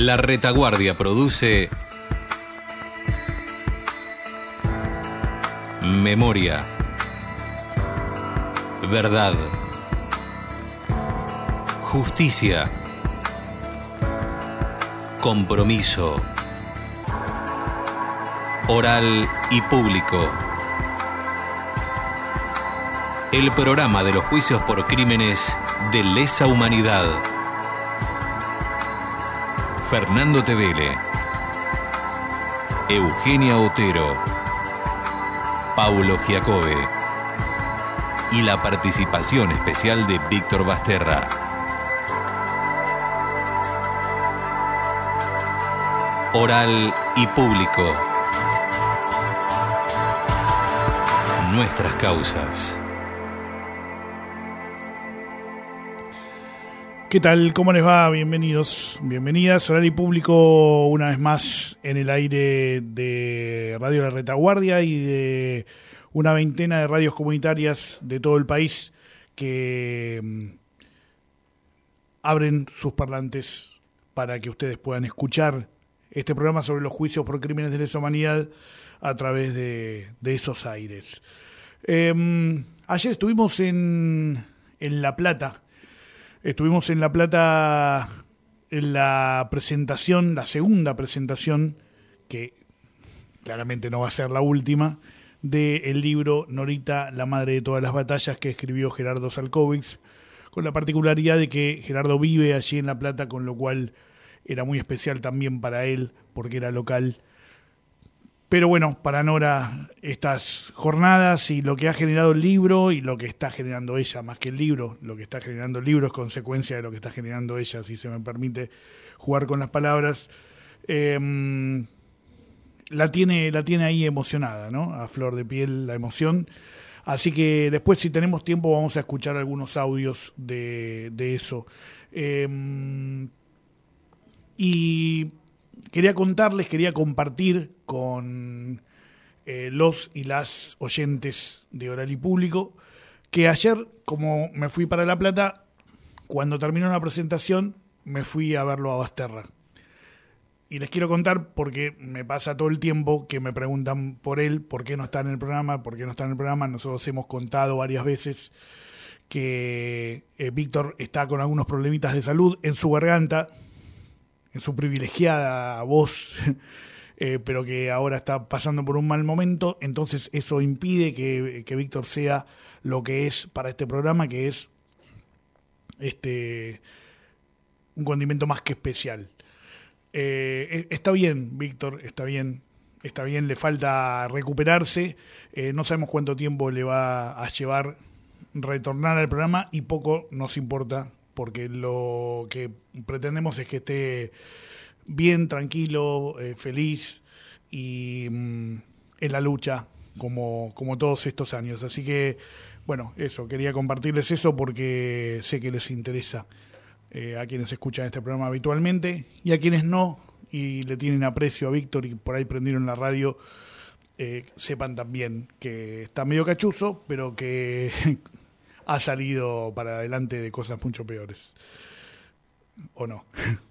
La retaguardia produce memoria, verdad, justicia, compromiso, oral y público. El programa de los juicios por crímenes de lesa humanidad. Fernando Tevele, Eugenia Otero, Paulo Giacobbe y la participación especial de Víctor Basterra. Oral y público. Nuestras causas. ¿Qué tal? ¿Cómo les va? Bienvenidos, bienvenidas. Oral y público una vez más en el aire de Radio La Retaguardia y de una veintena de radios comunitarias de todo el país que mm, abren sus parlantes para que ustedes puedan escuchar este programa sobre los juicios por crímenes de lesa humanidad a través de, de esos aires. Eh, ayer estuvimos en, en La Plata, Estuvimos en La Plata en la presentación, la segunda presentación, que claramente no va a ser la última, del libro Norita, la madre de todas las batallas que escribió Gerardo Salkovics, con la particularidad de que Gerardo vive allí en La Plata, con lo cual era muy especial también para él, porque era local pero bueno, para Nora, estas jornadas y lo que ha generado el libro y lo que está generando ella, más que el libro, lo que está generando el libro es consecuencia de lo que está generando ella, si se me permite jugar con las palabras. Em, la, tiene, la tiene ahí emocionada, ¿no? A flor de piel la emoción. Así que después, si tenemos tiempo, vamos a escuchar algunos audios de, de eso. Em, y quería contarles, quería compartir con eh, los y las oyentes de Oral y Público que ayer, como me fui para La Plata, cuando terminó la presentación, me fui a verlo a Basterra. Y les quiero contar porque me pasa todo el tiempo que me preguntan por él, por qué no está en el programa, por qué no está en el programa. Nosotros hemos contado varias veces que eh, Víctor está con algunos problemitas de salud en su garganta, en su privilegiada voz, eh, pero que ahora está pasando por un mal momento, entonces eso impide que, Víctor sea lo que es para este programa, que es este un condimento más que especial. Eh, e, está bien, Víctor, está bien, está bien, le falta recuperarse, eh, no sabemos cuánto tiempo le va a llevar retornar al programa y poco nos importa porque lo que pretendemos es que esté bien, tranquilo, eh, feliz y mm, en la lucha como, como todos estos años. Así que, bueno, eso, quería compartirles eso porque sé que les interesa eh, a quienes escuchan este programa habitualmente y a quienes no y le tienen aprecio a Víctor y por ahí prendieron la radio. Eh, sepan también que está medio cachuzo, pero que ha salido para adelante de cosas mucho peores. ¿O no?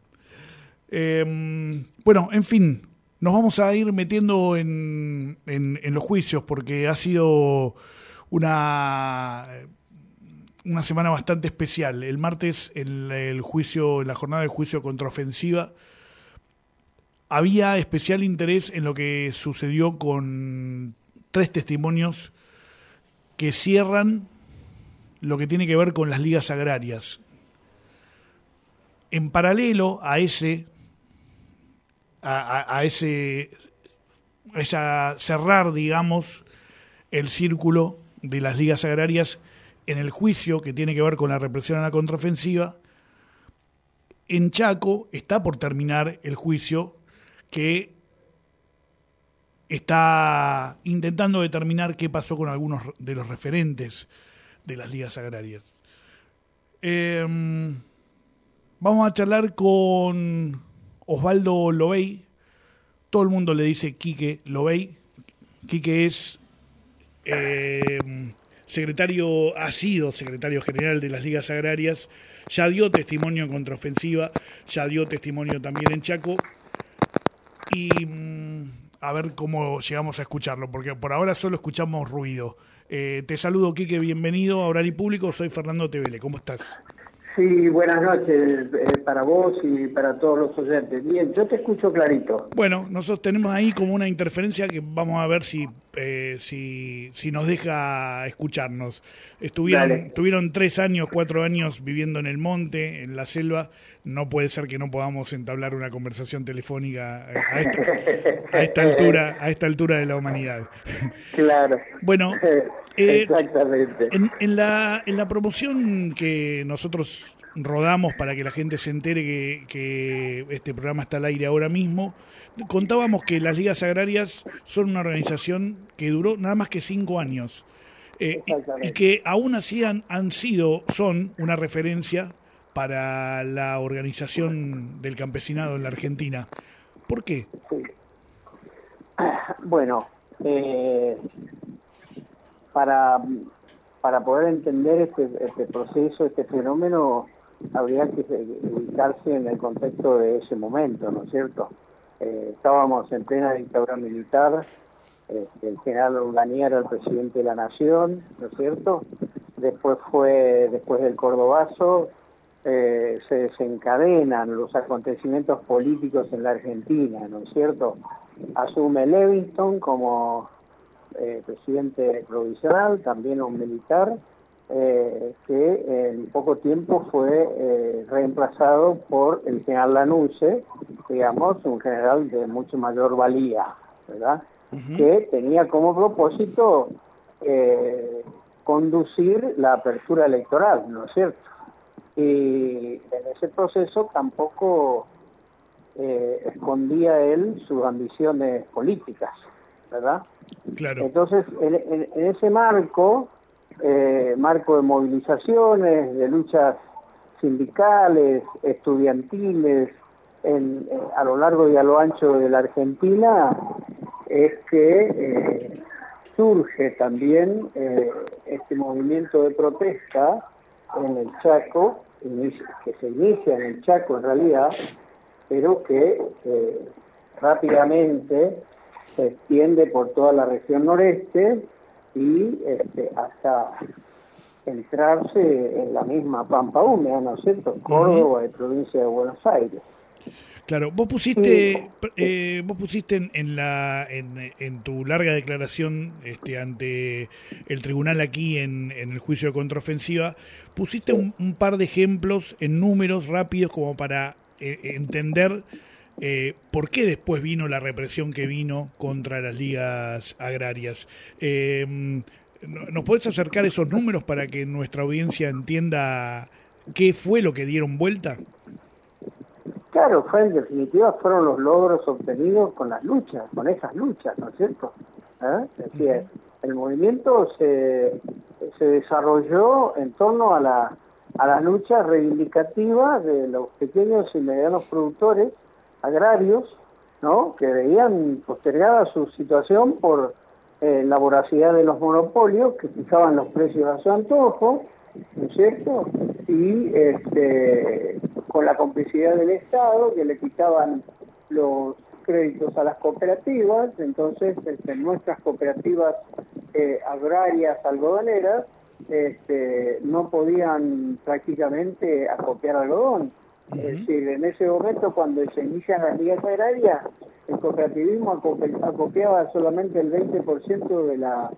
Em, bueno, en fin, nos vamos a ir metiendo en, los juicios porque ha sido una, una semana bastante especial. El martes, en el juicio, en la jornada de juicio contraofensiva, había especial interés en lo que sucedió con tres testimonios que cierran lo que tiene que ver con las ligas agrarias. En paralelo a ese, a, ese, esa cerrar, digamos, el círculo de las ligas agrarias en el juicio que tiene que ver con la represión a la contraofensiva, en Chaco está por terminar el juicio que está intentando determinar qué pasó con algunos de los referentes de las ligas agrarias. Em, vamos a charlar con Osvaldo Lobey. Todo el mundo le dice Quique Lobey. Quique es em, secretario, ha sido secretario general de las ligas agrarias, ya dio testimonio en contraofensiva, ya dio testimonio también en Chaco. Y mm, a ver cómo llegamos a escucharlo, porque por ahora solo escuchamos ruido. Eh, te saludo, Quique, bienvenido a Oral y Público, soy Fernando Tevele, ¿cómo estás? Sí, buenas noches eh, para vos y para todos los oyentes. Bien, yo te escucho clarito. Bueno, nosotros tenemos ahí como una interferencia que vamos a ver si eh, si, si nos deja escucharnos. Estuvieron, estuvieron tres años, cuatro años viviendo en el monte, en la selva. No puede ser que no podamos entablar una conversación telefónica a esta, a esta altura, a esta altura de la humanidad. Claro. Bueno, eh, Exactamente. En, la, en la promoción que nosotros rodamos para que la gente se entere que, que, este programa está al aire ahora mismo, contábamos que las ligas agrarias son una organización que duró nada más que cinco años. Eh, y, que aún así han, han, sido, son una referencia para la organización del campesinado en la Argentina. ¿Por qué? Bueno, eh, para, para poder entender este, este proceso, este fenómeno, habría que ubicarse en el contexto de ese momento, ¿no es cierto? Eh, estábamos en plena dictadura militar, este, el general Urganía era el presidente de la nación, ¿no es cierto? Después fue, después del Cordobazo, eh, se desencadenan los acontecimientos políticos en la Argentina, ¿no es cierto? Asume Levingston como eh, presidente provisional, también un militar, eh, que en poco tiempo fue eh, reemplazado por el general Lanusse, digamos, un general de mucho mayor valía, ¿verdad? Que tenía como propósito eh, conducir la apertura electoral, ¿no es cierto? Y en ese proceso tampoco escondía él sus ambiciones políticas, ¿verdad? Claro. Entonces, en ese marco, eh, marco de movilizaciones, de luchas sindicales, estudiantiles, en, a lo largo y a lo ancho de la Argentina, es que eh, surge también eh, este movimiento de protesta en el Chaco, que se inicia en el Chaco en realidad, pero que rápidamente se extiende por toda la región noreste y este, hasta entrarse en la misma Pampa Húmeda, ¿no es cierto? Córdoba y provincia de Buenos Aires. Claro, vos pusiste, eh, vos pusiste en, la, en, tu larga declaración este, ante el tribunal aquí en, el juicio de contraofensiva, pusiste un, par de ejemplos en números rápidos como para eh, entender eh, ¿Por qué después vino la represión que vino contra las ligas agrarias? Eh, ¿Nos puedes acercar esos números para que nuestra audiencia entienda qué fue lo que dieron vuelta? Claro, fue en definitiva fueron los logros obtenidos con las luchas, con esas luchas, ¿no es cierto? ¿Eh? Es decir, el movimiento se, se desarrolló en torno a la, a la lucha reivindicativa de los pequeños y medianos productores agrarios, ¿no? que veían postergada su situación por eh, la voracidad de los monopolios que fijaban los precios a su antojo, ¿no es cierto? Y este, con la complicidad del Estado, que le quitaban los créditos a las cooperativas, entonces este, nuestras cooperativas eh, agrarias algodoneras este, no podían prácticamente acopiar algodón. Es decir, en ese momento cuando se inician las ligas agrarias, el cooperativismo acopiaba solamente el 20% de la,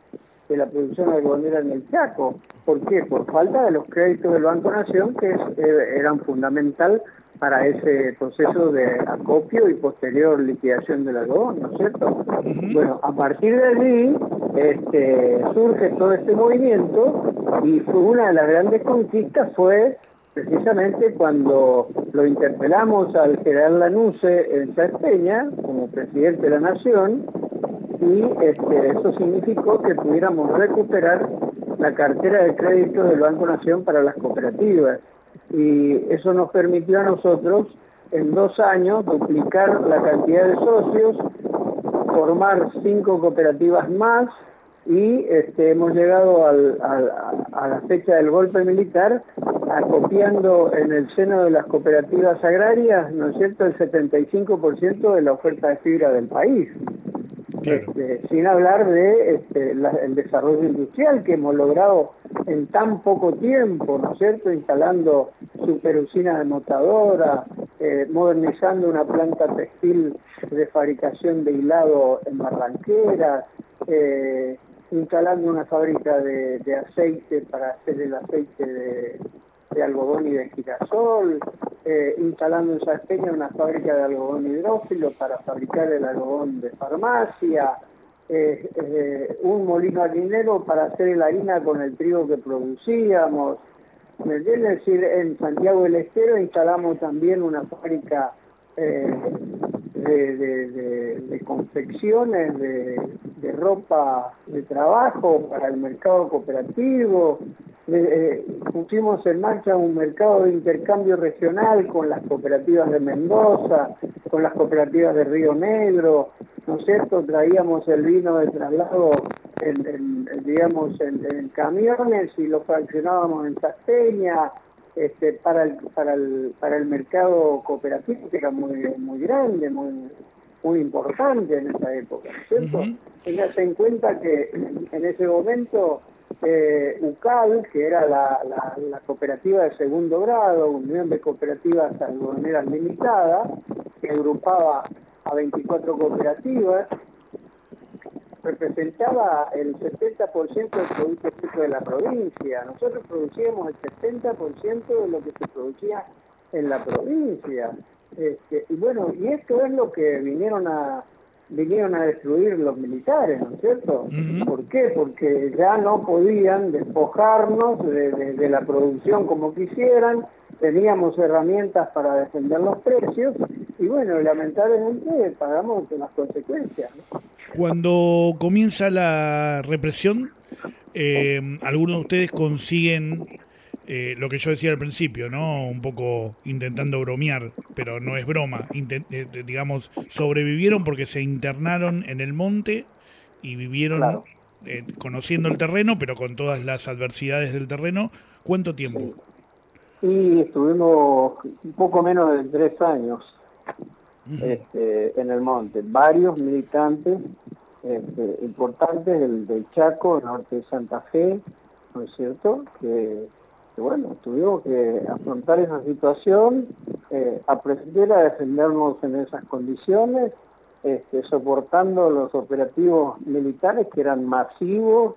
de la producción algodonera en el Chaco. ¿Por qué? Por falta de los créditos del Banco Nación que eh, eran fundamental para ese proceso de acopio y posterior liquidación del algodón, ¿no es cierto? Bueno, a partir de allí este, surge todo este movimiento y una de las grandes conquistas fue precisamente cuando lo interpelamos al general Lanuse en Peña como presidente de la Nación y este, eso significó que pudiéramos recuperar la cartera de crédito del Banco Nación para las cooperativas. Y eso nos permitió a nosotros en dos años duplicar la cantidad de socios, formar cinco cooperativas más y este, hemos llegado al, a la fecha del golpe militar acopiando en el seno de las cooperativas agrarias, ¿no es cierto?, el 75% de la oferta de fibra del país. Este, sin hablar de este, el desarrollo industrial que hemos logrado en tan poco tiempo, ¿no es cierto?, instalando superusinas de motadora, eh, modernizando una planta textil de fabricación de hilado en Barranqueras, eh, instalando una fábrica de, aceite para hacer el aceite de, algodón y de girasol, eh, instalando en Sarpeña una fábrica de algodón hidrófilo para fabricar el algodón de farmacia, eh, eh, un molino harinero para hacer la harina con el trigo que producíamos. ¿Me entiendes? decir, en Santiago del Estero instalamos también una fábrica de, confecciones, de, ropa de trabajo para el mercado cooperativo. Eh, pusimos en marcha un mercado de intercambio regional con las cooperativas de Mendoza, con las cooperativas de Río Negro, ¿no es cierto? Traíamos el vino de traslado en, digamos, en, camiones y lo fraccionábamos en Sasteña, este, para, el, para, el, para el mercado cooperativo, que era muy, muy grande, muy, muy importante en esa época, ¿cierto? Tenganse en cuenta que en ese momento eh, UCAL, que era la, la, cooperativa de segundo grado, Unión de Cooperativas Algodoneras Limitada, que agrupaba a 24 cooperativas, representaba el 70% del producto bruto de la provincia. Nosotros producíamos el 70% de lo que se producía en la provincia. Este, y bueno, y esto es lo que vinieron a vinieron a destruir los militares, ¿no es cierto? ¿Por qué? Porque ya no podían despojarnos de, la producción como quisieran, teníamos herramientas para defender los precios y bueno, lamentablemente pagamos las consecuencias. Cuando comienza la represión, eh, algunos de ustedes consiguen eh, lo que yo decía al principio, ¿no? Un poco intentando bromear, pero no es broma. Eh, digamos, sobrevivieron porque se internaron en el monte y vivieron conociendo el terreno, pero con todas las adversidades del terreno. ¿Cuánto tiempo? Sí, estuvimos un poco menos de tres años este, en el monte. Varios militantes este, importantes del, del, Chaco, norte de Santa Fe, ¿no es cierto? Que, bueno, tuvimos que afrontar esa situación, eh, aprender a defendernos en esas condiciones, este, soportando los operativos militares que eran masivos,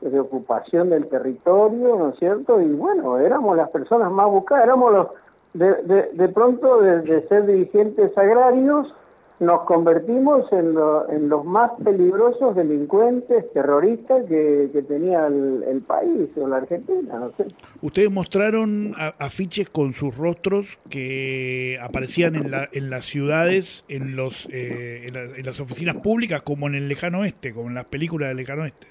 de ocupación del territorio, ¿no es cierto? Y bueno, éramos las personas más buscadas, éramos los de, pronto de, ser dirigentes agrarios nos convertimos en, en, los más peligrosos delincuentes terroristas que, tenía el, país o la Argentina, no sé. Ustedes mostraron afiches con sus rostros que aparecían en, la, en las ciudades, en, los, eh, en, las oficinas públicas, como en el lejano oeste, como en las películas del lejano oeste.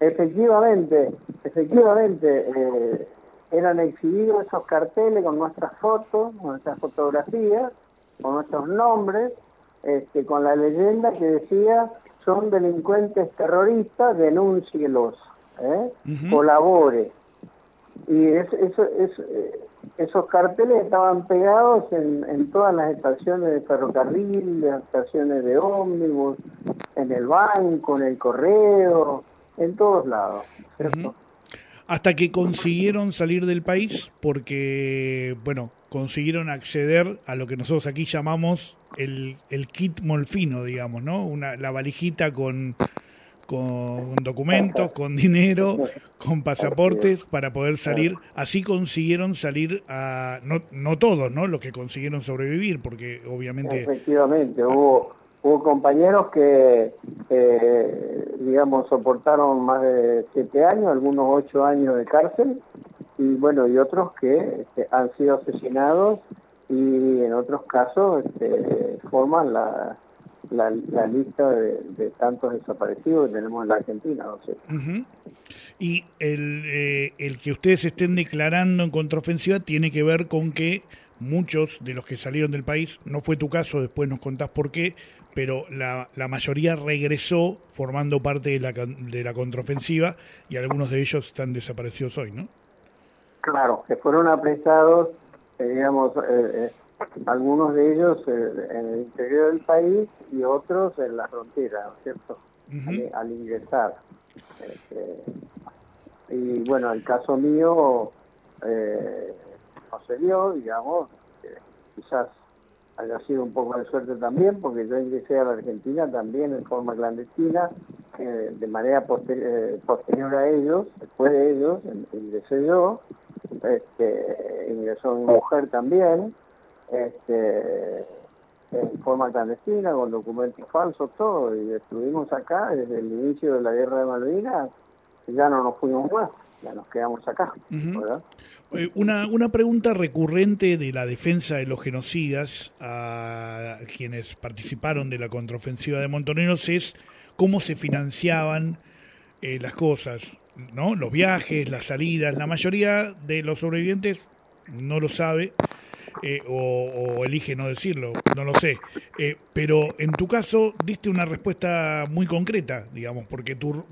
Efectivamente, efectivamente. Eh, eran exhibidos esos carteles con nuestras fotos, con nuestras fotografías, con nuestros nombres, este, con la leyenda que decía son delincuentes terroristas, denúncielos, ¿eh? colabore. Y es, eso, es, eh, esos carteles estaban pegados en, en, todas las estaciones de ferrocarril, las estaciones de ómnibus, en el banco, en el correo, en todos lados. ¿cierto? hasta que consiguieron salir del país porque, bueno, consiguieron acceder a lo que nosotros aquí llamamos el, el kit molfino, digamos, ¿no? Una, la valijita con, con documentos, con dinero, con pasaportes para poder salir. Así consiguieron salir a, no, no todos, ¿no? Los que consiguieron sobrevivir, porque obviamente... Efectivamente, hubo Hubo compañeros que, digamos, soportaron más de siete años, algunos ocho años de cárcel, y bueno, y otros que este, han sido asesinados y en otros casos este, forman la, la, lista de, tantos desaparecidos que tenemos en la Argentina. ¿no sé? Y el, eh, el que ustedes estén declarando en contraofensiva tiene que ver con que muchos de los que salieron del país, no fue tu caso, después nos contás por qué, pero la, la mayoría regresó formando parte de la, de la contraofensiva y algunos de ellos están desaparecidos hoy, ¿no? Claro, que fueron apresados, eh, digamos, eh, eh, algunos de ellos en el interior del país y otros en la frontera, ¿no es cierto? al, ingresar. Este, y bueno, el caso mío no se dio, digamos, quizás haya sido un poco de suerte también, porque yo ingresé a la Argentina también en forma clandestina, de manera posterior a ellos, después de ellos, ingresé yo, este, ingresó mi mujer también, este, en forma clandestina, con documentos falsos, todo, y estuvimos acá desde el inicio de la guerra de Malvinas, ya no nos fuimos más, ya nos quedamos acá. Eh, una, una pregunta recurrente de la defensa de los genocidas a quienes participaron de la contraofensiva de Montoneros es cómo se financiaban eh, las cosas. ¿no? Los viajes, las salidas, la mayoría de los sobrevivientes no lo sabe eh, o, elige no decirlo, no lo sé. Eh, pero en tu caso diste una respuesta muy concreta, digamos, porque tu,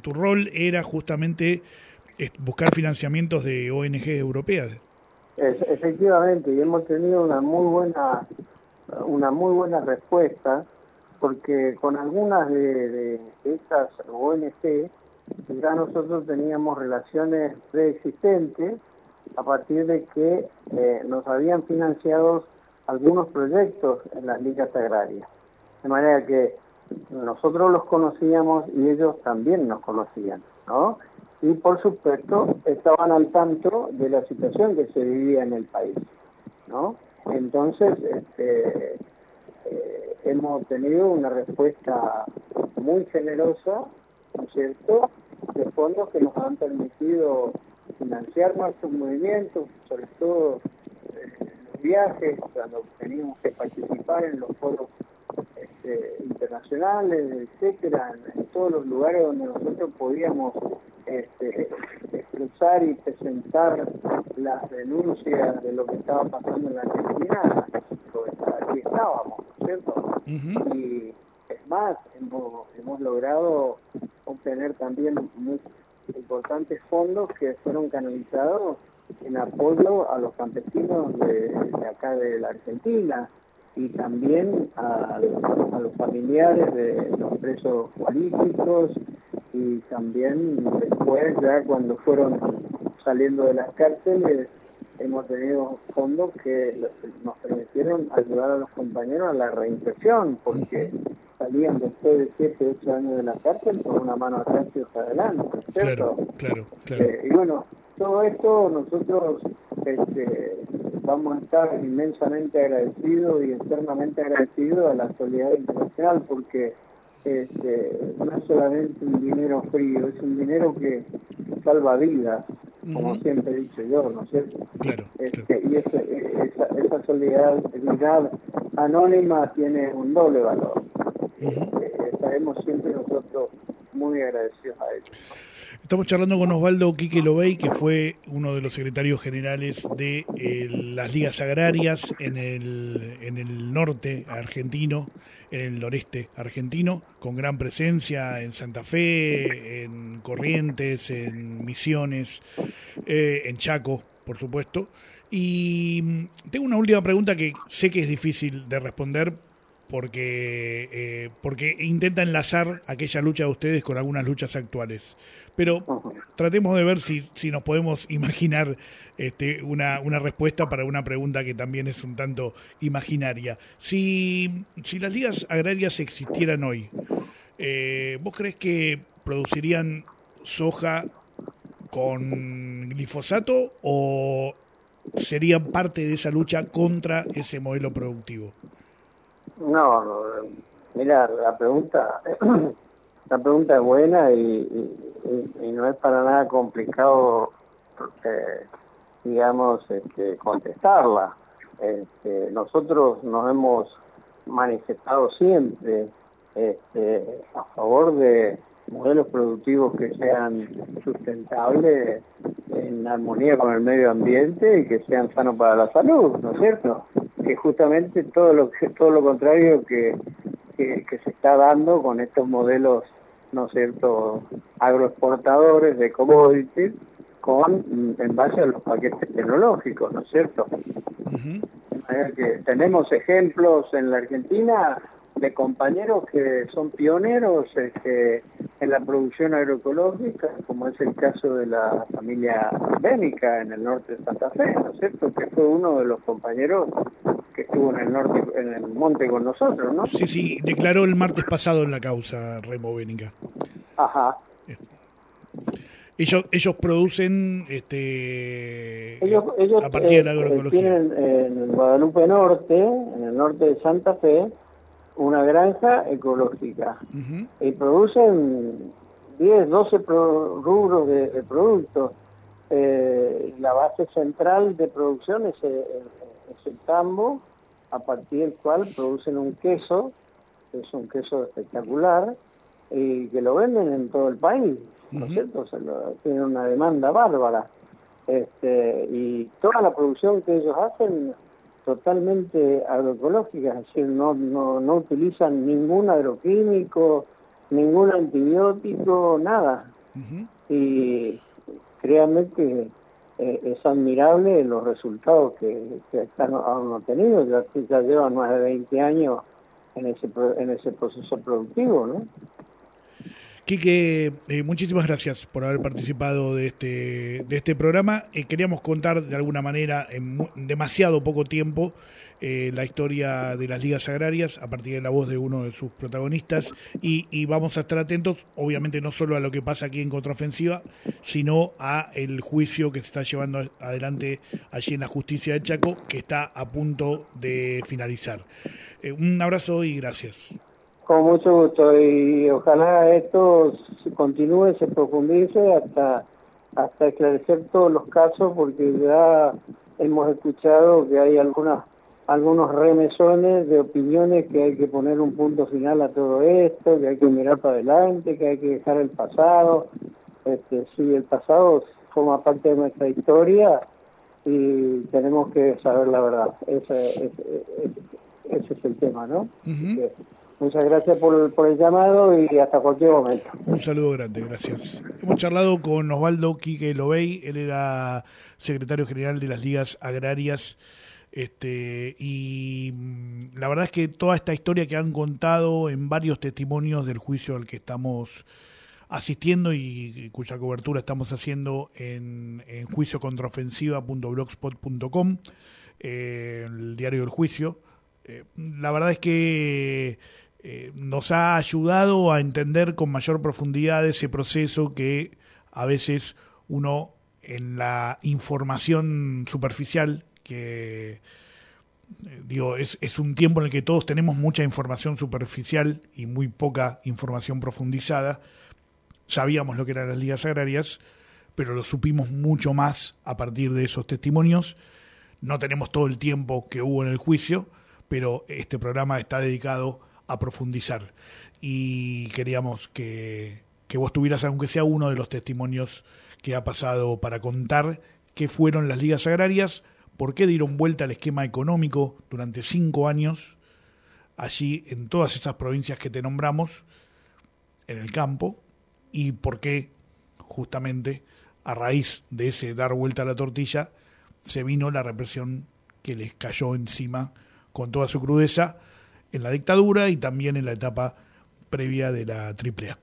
tu rol era justamente buscar financiamientos de ONG europeas. efectivamente, y hemos tenido una muy buena una muy buena respuesta porque con algunas de, de estas ONG ya nosotros teníamos relaciones preexistentes a partir de que eh, nos habían financiado algunos proyectos en las ligas agrarias. De manera que nosotros los conocíamos y ellos también nos conocían, ¿no? Y por supuesto estaban al tanto de la situación que se vivía en el país, ¿no? Entonces, este, eh, hemos tenido una respuesta muy generosa ¿no es cierto?, de fondos que nos han permitido financiar nuestros movimientos, sobre todo eh, los viajes, cuando teníamos que participar en los foros este, internacionales, etcétera, en, todos los lugares donde nosotros podíamos este, expresar y presentar las denuncias de lo que estaba pasando en la Argentina, pues, aquí estábamos, ¿no es cierto? Y es más, hemos, hemos logrado obtener también muy importantes fondos que fueron canalizados en apoyo a los campesinos de, acá de la Argentina y también a, los familiares de los presos políticos y también después ya cuando fueron saliendo de las cárceles hemos tenido fondos que nos permitieron ayudar a los compañeros a la reinserción porque salían después de 7, 8 años de la cárcel con una mano atrás y otra adelante, ¿cierto? Claro, claro, eh, y bueno, todo esto nosotros este, vamos a estar inmensamente agradecidos y eternamente agradecidos a la solidaridad internacional porque este, no es solamente un dinero frío, es un dinero que salva vidas, como siempre he dicho yo, ¿no es cierto? Claro, este, Y esa, esa solidaridad anónima tiene un doble valor. Eh, estaremos siempre nosotros muy agradecidos a ellos. Estamos charlando con Osvaldo Quique Lobey, que fue uno de los secretarios generales de eh, las ligas agrarias en el, en el norte argentino, en el noreste argentino, con gran presencia en Santa Fe, en Corrientes, en Misiones, eh, en Chaco, por supuesto. Y mm, tengo una última pregunta que sé que es difícil de responder, porque, eh, porque intenta enlazar aquella lucha de ustedes con algunas luchas actuales. Pero tratemos de ver si, si nos podemos imaginar este, una, una respuesta para una pregunta que también es un tanto imaginaria. Si, si las ligas agrarias existieran hoy, eh, ¿vos crees que producirían soja con glifosato o serían parte de esa lucha contra ese modelo productivo? No, mira, la pregunta, la pregunta es buena y, no es para nada complicado, digamos, este, contestarla. Este, nosotros nos hemos manifestado siempre este, a favor de modelos productivos que sean sustentables en armonía con el medio ambiente y que sean sanos para la salud, ¿no es cierto? Que justamente todo lo todo lo contrario que, que, se está dando con estos modelos, ¿no es cierto?, agroexportadores de commodities con en base a los paquetes tecnológicos, ¿no es cierto? que tenemos ejemplos en la Argentina de compañeros que son pioneros este, en la producción agroecológica, como es el caso de la familia Bénica en el norte de Santa Fe, ¿no es cierto? Que fue uno de los compañeros que estuvo en el norte, en el monte con nosotros, ¿no? Sí, sí, declaró el martes pasado en la causa Remo Bénica. Ajá. Ellos, ellos producen este ellos, a partir de la eh, agroecología. Tienen en Guadalupe Norte, en el norte de Santa Fe, una granja ecológica y producen 10, 12 rubros de, productos. Eh, la base central de producción es, eh, es, el tambo, a partir del cual producen un queso, que es un queso espectacular, y que lo venden en todo el país, ¿no es cierto? tienen una demanda bárbara. Este, y toda la producción que ellos hacen totalmente agroecológica, es decir, no, no, no utilizan ningún agroquímico, ningún antibiótico, nada. Y créanme que eh, es admirable los resultados que, que han obtenido, ya, ya llevan más de 20 años en ese, en ese proceso productivo, ¿no? Quique, eh, muchísimas gracias por haber participado de este, de este programa. Eh, queríamos contar de alguna manera en demasiado poco tiempo eh, la historia de las ligas agrarias a partir de la voz de uno de sus protagonistas y, vamos a estar atentos, obviamente no solo a lo que pasa aquí en Contraofensiva, sino a el juicio que se está llevando adelante allí en la justicia de Chaco, que está a punto de finalizar. un abrazo y gracias. Con mucho gusto y ojalá esto continúe, se profundice hasta, hasta esclarecer todos los casos porque ya hemos escuchado que hay algunas algunos remesones de opiniones que hay que poner un punto final a todo esto, que hay que mirar para adelante, que hay que dejar el pasado. Este, sí, el pasado forma parte de nuestra historia y tenemos que saber la verdad. Ese, ese, es el tema, ¿no? Muchas gracias por, el llamado y hasta cualquier momento. Un saludo grande, gracias. Hemos charlado con Osvaldo Quique Lobey, él era secretario general de las ligas agrarias. Este, y mm, la verdad es que toda esta historia que han contado en varios testimonios del juicio al que estamos asistiendo y, cuya cobertura estamos haciendo en, en juiciocontraofensiva.blogspot.com, eh, el diario del juicio. Eh, la verdad es que eh, nos ha ayudado a entender con mayor profundidad ese proceso que a veces uno en la información superficial que eh, digo es, es, un tiempo en el que todos tenemos mucha información superficial y muy poca información profundizada. Sabíamos lo que eran las ligas agrarias pero lo supimos mucho más a partir de esos testimonios. No tenemos todo el tiempo que hubo en el juicio pero este programa está dedicado profundizar. Y queríamos que, que vos tuvieras, aunque sea uno de los testimonios que ha pasado para contar qué fueron las ligas agrarias, por qué dieron vuelta al esquema económico durante cinco años allí en todas esas provincias que te nombramos, en el campo, y por qué justamente a raíz de ese dar vuelta a la tortilla se vino la represión que les cayó encima con toda su crudeza en la dictadura y también en la etapa previa de la AAA.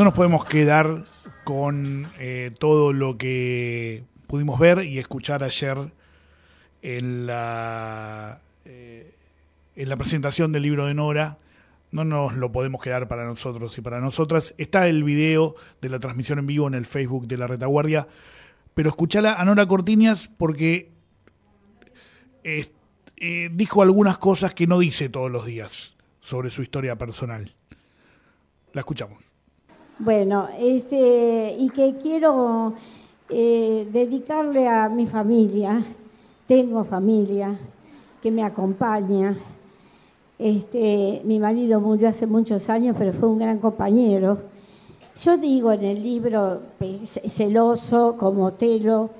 No nos podemos quedar con eh, todo lo que pudimos ver y escuchar ayer en la, eh, en la presentación del libro de Nora. No nos lo podemos quedar para nosotros y para nosotras. Está el video de la transmisión en vivo en el Facebook de la retaguardia, pero escuchala a Nora Cortiñas porque eh, dijo algunas cosas que no dice todos los días sobre su historia personal. La escuchamos. Bueno, este, y que quiero eh, dedicarle a mi familia, tengo familia que me acompaña. Este, mi marido murió hace muchos años, pero fue un gran compañero. Yo digo en el libro, celoso como Telo,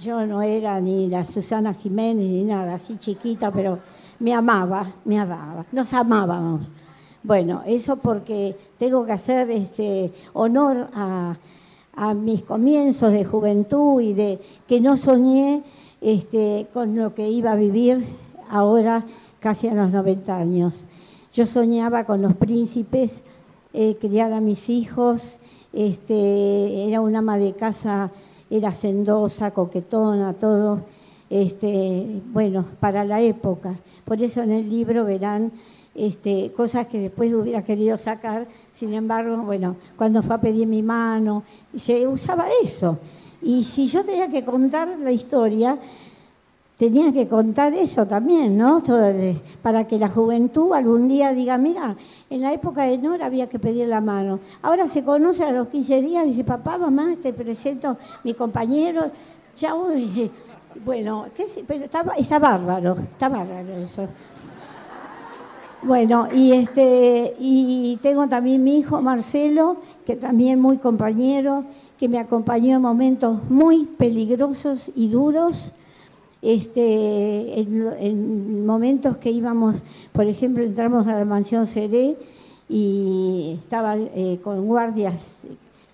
yo no era ni la Susana Jiménez ni nada, así chiquita, pero me amaba, me amaba, nos amábamos. Bueno, eso porque tengo que hacer este honor a, mis comienzos de juventud y de que no soñé este, con lo que iba a vivir ahora casi a los 90 años. Yo soñaba con los príncipes, eh, criar a mis hijos, este, era una ama de casa, era sendosa, coquetona, todo, bueno, para la época. Por eso en el libro verán cosas que después hubiera querido sacar, sin embargo, bueno, cuando fue a pedir mi mano, se usaba eso. Y si yo tenía que contar la historia, tenía que contar eso también, ¿no? Para que la juventud algún día diga, mira, en la época de Nora había que pedir la mano. Ahora se conoce a los 15 días, dice, papá, mamá, te presento mi compañero. Ya, bueno, ¿qué pero está, está bárbaro, está bárbaro eso. Bueno, y, este, y tengo también mi hijo Marcelo, que también muy compañero, que me acompañó en momentos muy peligrosos y duros, este, en, momentos que íbamos, por ejemplo, entramos a la mansión Seré y estaba eh, con guardias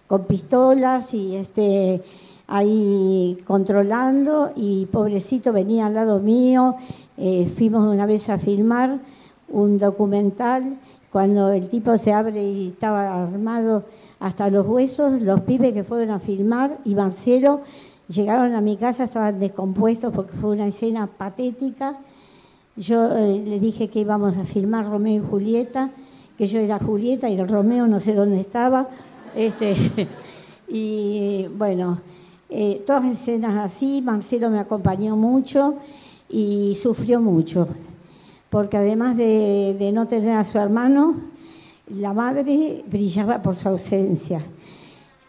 con pistolas y este, ahí controlando y pobrecito venía al lado mío, eh, fuimos una vez a filmar un documental, cuando el tipo se abre y estaba armado hasta los huesos, los pibes que fueron a filmar y Marcelo llegaron a mi casa, estaban descompuestos porque fue una escena patética. Yo eh, le dije que íbamos a filmar Romeo y Julieta, que yo era Julieta y el Romeo no sé dónde estaba. Este, y bueno, eh, todas escenas así, Marcelo me acompañó mucho y sufrió mucho porque además de, no tener a su hermano, la madre brillaba por su ausencia.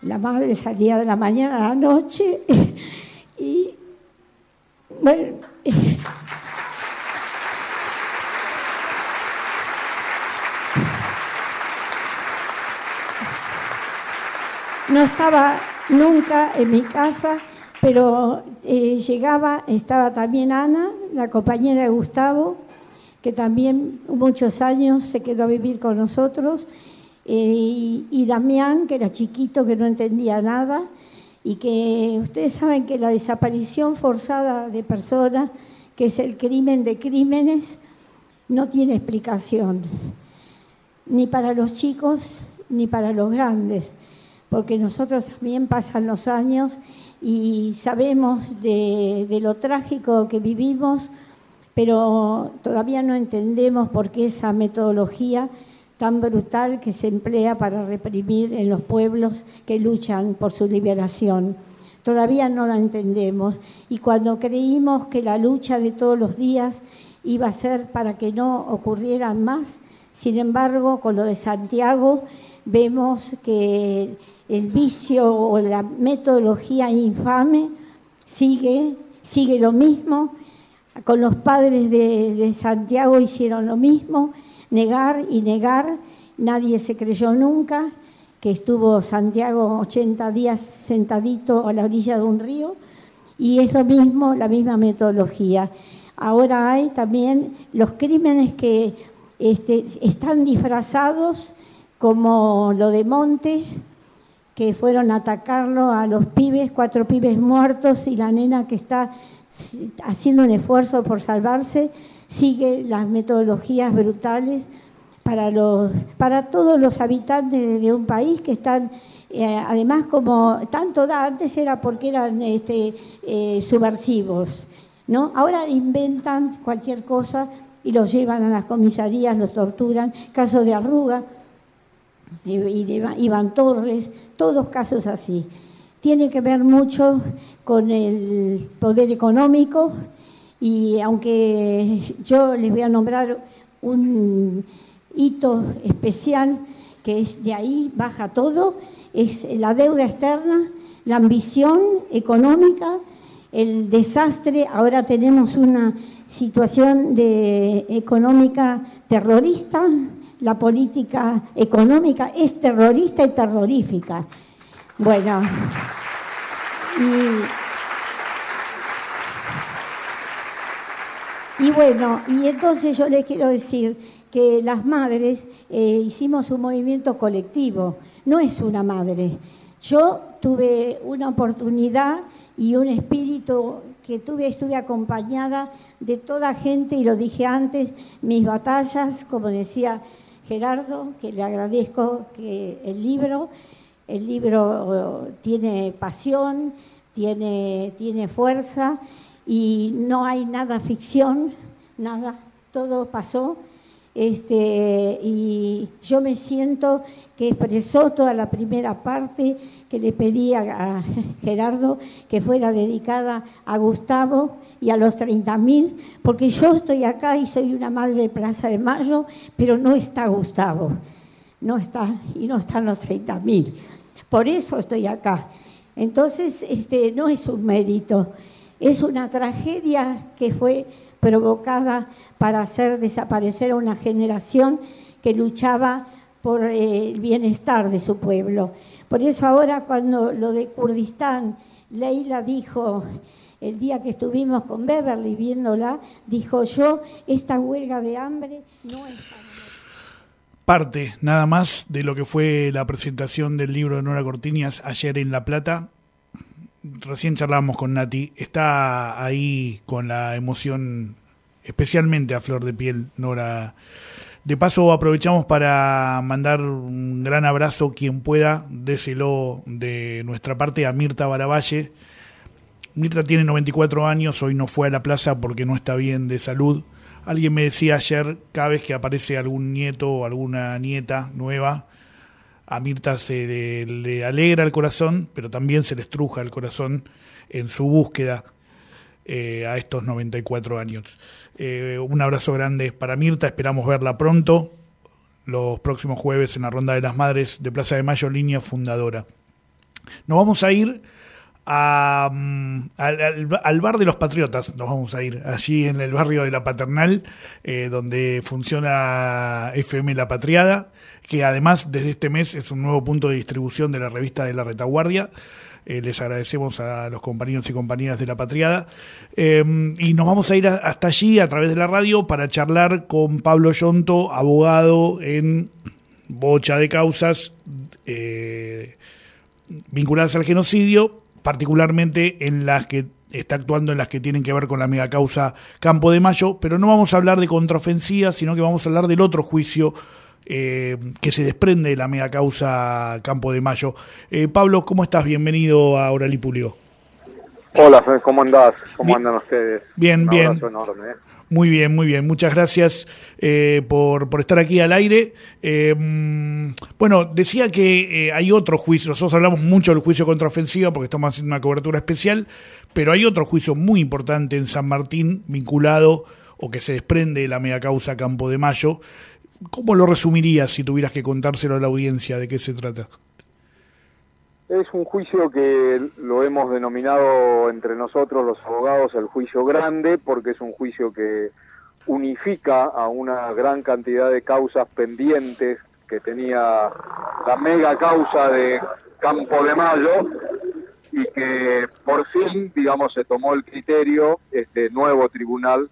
La madre salía de la mañana a la noche y, bueno, no estaba nunca en mi casa, pero eh, llegaba, estaba también Ana, la compañera de Gustavo, que también muchos años se quedó a vivir con nosotros, eh, y, Damián, que era chiquito, que no entendía nada, y que ustedes saben que la desaparición forzada de personas, que es el crimen de crímenes, no tiene explicación, ni para los chicos ni para los grandes, porque nosotros también pasan los años y sabemos de, de lo trágico que vivimos, pero todavía no entendemos por qué esa metodología tan brutal que se emplea para reprimir en los pueblos que luchan por su liberación. Todavía no la entendemos y cuando creímos que la lucha de todos los días iba a ser para que no ocurrieran más, sin embargo, con lo de Santiago vemos que el vicio o la metodología infame sigue, sigue lo mismo con los padres de, Santiago hicieron lo mismo, negar y negar. Nadie se creyó nunca que estuvo Santiago 80 días sentadito a la orilla de un río. Y es lo mismo, la misma metodología. Ahora hay también los crímenes que este, están disfrazados, como lo de Monte, que fueron a atacarlo a los pibes, cuatro pibes muertos y la nena que está haciendo un esfuerzo por salvarse, sigue las metodologías brutales para, los, para todos los habitantes de, un país que están, eh, además como tanto antes era porque eran este, eh, subversivos, ¿no? Ahora inventan cualquier cosa y los llevan a las comisarías, los torturan, caso de Arruga y de Iván Torres, todos casos así. Tiene que ver mucho con el poder económico y aunque yo les voy a nombrar un hito especial que es de ahí baja todo, es la deuda externa, la ambición económica, el desastre, ahora tenemos una situación de económica terrorista, la política económica es terrorista y terrorífica. Bueno, y, bueno, y entonces yo les quiero decir que las madres eh, hicimos un movimiento colectivo, no es una madre. Yo tuve una oportunidad y un espíritu que tuve, estuve acompañada de toda gente, y lo dije antes, mis batallas, como decía Gerardo, que le agradezco que el libro, el libro eh, tiene pasión, tiene, tiene fuerza y no hay nada ficción, nada, todo pasó. Este, y yo me siento que expresó toda la primera parte que le pedí a, Gerardo que fuera dedicada a Gustavo y a los 30.000, porque yo estoy acá y soy una madre de Plaza de Mayo, pero no está Gustavo, no está, y no están los 30.000. Por eso estoy acá. Entonces, este, no es un mérito, es una tragedia que fue provocada para hacer desaparecer a una generación que luchaba por eh, el bienestar de su pueblo. Por eso ahora cuando lo de Kurdistán, Leila dijo, el día que estuvimos con Beverly viéndola, dijo yo, esta huelga de hambre no es Parte nada más de lo que fue la presentación del libro de Nora Cortiñas ayer en La Plata. Recién charlábamos con Nati, está ahí con la emoción especialmente a flor de piel, Nora de paso aprovechamos para mandar un gran abrazo, quien pueda, déselo de nuestra parte a Mirta Baravalle. Mirta tiene 94 años, hoy no fue a la plaza porque no está bien de salud. Alguien me decía ayer, cada vez que aparece algún nieto o alguna nieta nueva, a Mirta se le, alegra el corazón, pero también se le estruja el corazón en su búsqueda eh, a estos 94 años. Eh, un abrazo grande para Mirta, esperamos verla pronto, los próximos jueves en la Ronda de las Madres de Plaza de Mayo, línea fundadora. Nos vamos a ir al, bar de los Patriotas, nos vamos a ir, allí en el barrio de la Paternal, eh, donde funciona FM La Patriada, que además desde este mes es un nuevo punto de distribución de la revista de la Retaguardia. Eh, les agradecemos a los compañeros y compañeras de la Patriada. Em, y nos vamos a ir hasta allí a través de la radio para charlar con Pablo Yonto, abogado en bocha de causas eh, vinculadas al genocidio, particularmente en las que está actuando en las que tienen que ver con la mega causa Campo de Mayo, pero no vamos a hablar de contraofensiva, sino que vamos a hablar del otro juicio eh, que se desprende de la mega causa Campo de Mayo. Eh, Pablo, ¿cómo estás? Bienvenido a Oral y Pulio. Hola, ¿cómo andás? ¿Cómo andan ustedes? Bien, bien. ¿eh? Muy bien, muy bien. Muchas gracias por, por, estar aquí al aire. bueno, decía que hay otro juicio. Nosotros hablamos mucho del juicio contraofensiva porque estamos haciendo una cobertura especial, pero hay otro juicio muy importante en San Martín vinculado o que se desprende de la mega causa Campo de Mayo. ¿Cómo lo resumirías si tuvieras que contárselo a la audiencia? ¿De qué se trata? Es un juicio que lo hemos denominado entre nosotros los abogados el juicio grande porque es un juicio que unifica a una gran cantidad de causas pendientes que tenía la mega causa de Campo de Mayo y que por fin, digamos, se tomó el criterio, este nuevo tribunal,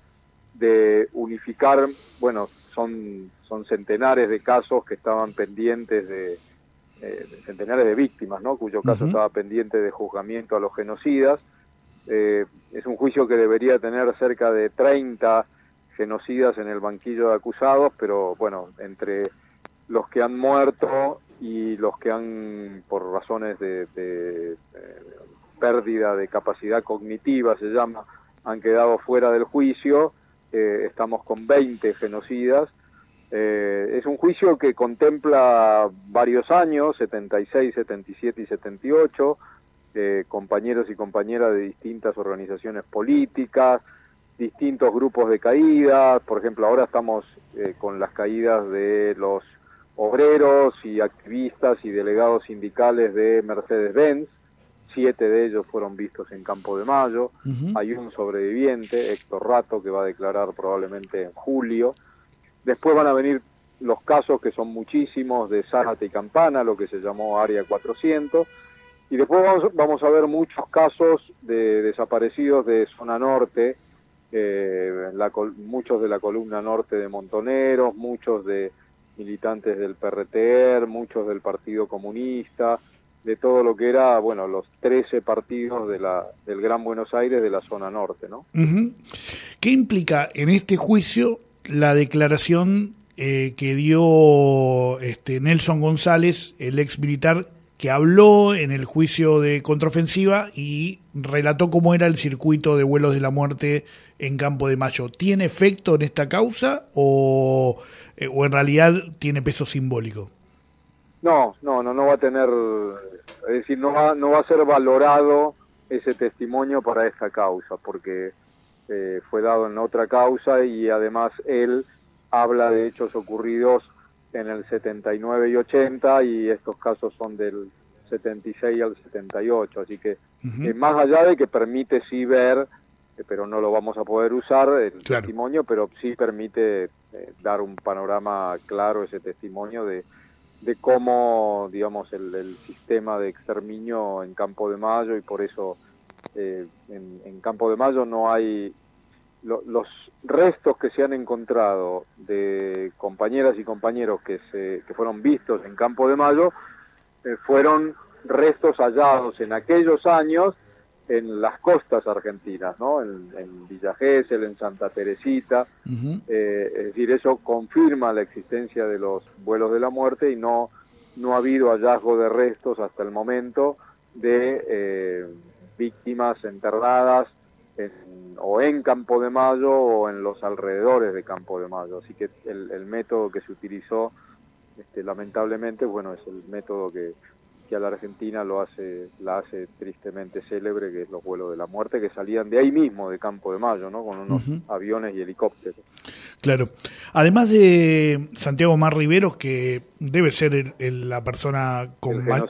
de unificar, bueno, son son centenares de casos que estaban pendientes de, eh, centenares de víctimas, ¿no? cuyo caso estaba pendiente de juzgamiento a los genocidas. Eh, es un juicio que debería tener cerca de 30 genocidas en el banquillo de acusados, pero bueno, entre los que han muerto y los que han, por razones de, eh, pérdida de capacidad cognitiva, se llama, han quedado fuera del juicio, eh, estamos con 20 genocidas. Eh, es un juicio que contempla varios años, 76, 77 y 78, compañeros y compañeras de distintas organizaciones políticas, distintos grupos de caídas, por ejemplo, ahora estamos con las caídas de los obreros y activistas y delegados sindicales de Mercedes-Benz, siete de ellos fueron vistos en Campo de Mayo, hay un sobreviviente, Héctor Rato, que va a declarar probablemente en julio, después van a venir los casos que son muchísimos de Zárate y Campana, lo que se llamó Área 400, y después vamos, a ver muchos casos de desaparecidos de zona norte, eh, muchos de la columna norte de Montoneros, muchos de militantes del PRTR, muchos del Partido Comunista, de todo lo que era, bueno, los 13 partidos de la, del Gran Buenos Aires de la zona norte, ¿no? ¿Qué implica en este juicio la declaración eh, que dio este, Nelson González, el ex militar, que habló en el juicio de contraofensiva y relató cómo era el circuito de vuelos de la muerte en Campo de Mayo? ¿Tiene efecto en esta causa o eh, o en realidad tiene peso simbólico? No, no, no, no va a tener, es decir, no va, no va a ser valorado ese testimonio para esta causa, porque eh, fue dado en otra causa y además él habla de hechos ocurridos en el 79 y 80 y estos casos son del 76 al 78, así que eh, más allá de que permite sí ver eh, pero no lo vamos a poder usar el testimonio, pero sí permite eh, dar un panorama claro ese testimonio de, de cómo, digamos, el, sistema de exterminio en Campo de Mayo y por eso eh, en, Campo de Mayo no hay los restos que se han encontrado de compañeras y compañeros que, se, que fueron vistos en Campo de Mayo fueron restos hallados en aquellos años en las costas argentinas, ¿no? En, Villa Gesell, en Santa Teresita. Eh, es decir, eso confirma la existencia de los vuelos de la muerte y no, no ha habido hallazgo de restos hasta el momento de eh, víctimas enterradas o en Campo de Mayo o en los alrededores de Campo de Mayo. Así que el, método que se utilizó, este, lamentablemente, bueno, es el método que a la Argentina lo hace, la hace tristemente célebre, que es los vuelos de la muerte, que salían de ahí mismo, de Campo de Mayo, ¿no? con unos aviones y helicópteros. Claro. Además de Santiago Mar Riveros, que debe ser la persona con más,